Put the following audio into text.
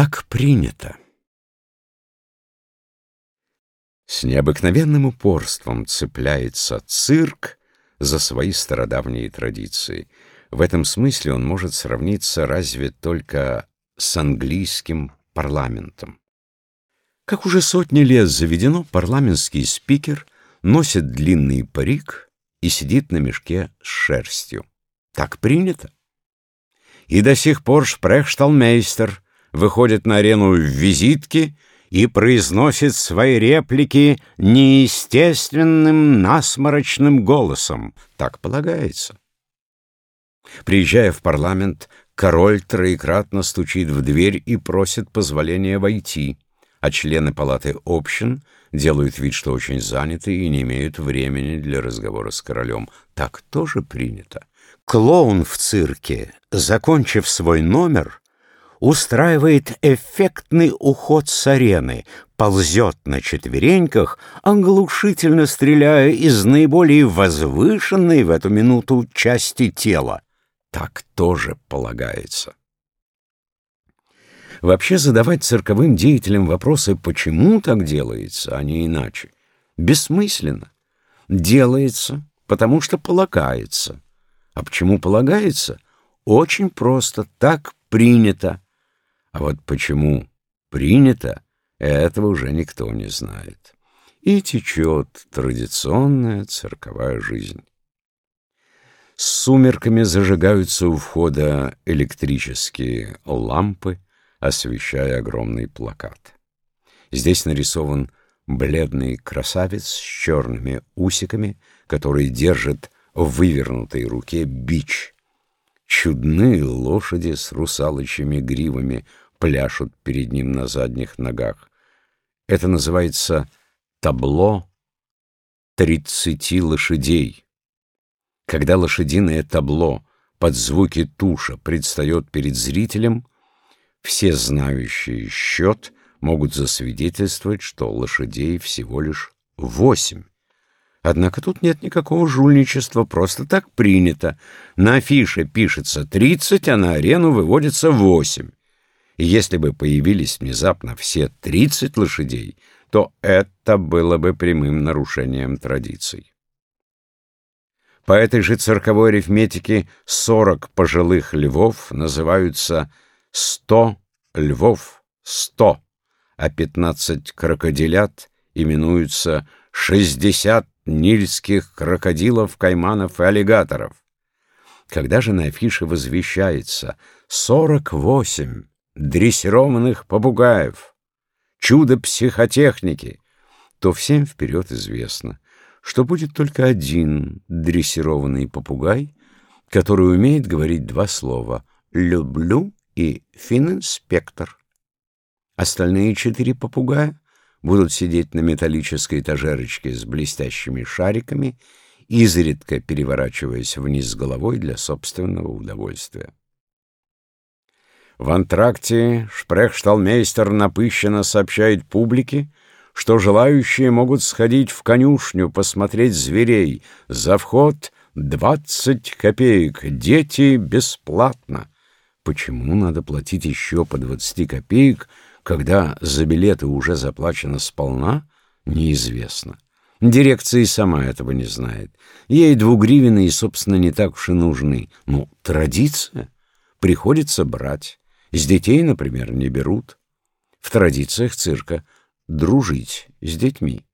Так принято. С необыкновенным упорством цепляется цирк за свои стародавние традиции. В этом смысле он может сравниться разве только с английским парламентом. Как уже сотни лет заведено, парламентский спикер носит длинный парик и сидит на мешке с шерстью. Так принято. И до сих пор шпрехшталмейстер выходит на арену в визитке и произносит свои реплики неестественным насморочным голосом. Так полагается. Приезжая в парламент, король троекратно стучит в дверь и просит позволения войти, а члены палаты общин делают вид, что очень заняты и не имеют времени для разговора с королем. Так тоже принято. Клоун в цирке, закончив свой номер, устраивает эффектный уход с арены, ползет на четвереньках, оглушительно стреляя из наиболее возвышенной в эту минуту части тела. Так тоже полагается. Вообще задавать цирковым деятелям вопросы, почему так делается, а не иначе, бессмысленно. Делается, потому что полагается. А почему полагается? Очень просто, так принято. А вот почему принято, этого уже никто не знает. И течет традиционная цирковая жизнь. С сумерками зажигаются у входа электрические лампы, освещая огромный плакат. Здесь нарисован бледный красавец с черными усиками, который держит в вывернутой руке бич. Чудные лошади с русалочьими гривами пляшут перед ним на задних ногах. Это называется табло тридцати лошадей. Когда лошадиное табло под звуки туша предстает перед зрителем, все знающие счет могут засвидетельствовать, что лошадей всего лишь восемь. Однако тут нет никакого жульничества, просто так принято. На афише пишется тридцать, а на арену выводится восемь. И если бы появились внезапно все тридцать лошадей, то это было бы прямым нарушением традиций. По этой же цирковой арифметике сорок пожилых львов называются сто львов сто, а пятнадцать крокодилят именуются шестьдесят нильских крокодилов, кайманов и аллигаторов. Когда же на афише возвещается сорок восемь дрессированных попугаев, чудо психотехники, то всем вперед известно, что будет только один дрессированный попугай, который умеет говорить два слова «люблю» и «фининспектор». Остальные четыре попугая будут сидеть на металлической этажерочке с блестящими шариками, изредка переворачиваясь вниз головой для собственного удовольствия. В антракте шпрехшталмейстер напыщенно сообщает публике, что желающие могут сходить в конюшню посмотреть зверей. За вход двадцать копеек, дети бесплатно. Почему надо платить еще по двадцати копеек, когда за билеты уже заплачено сполна, неизвестно. Дирекция и сама этого не знает. Ей двугривенные, собственно, не так уж и нужны. Ну, традиция. Приходится брать. С детей, например, не берут. В традициях цирка дружить с детьми.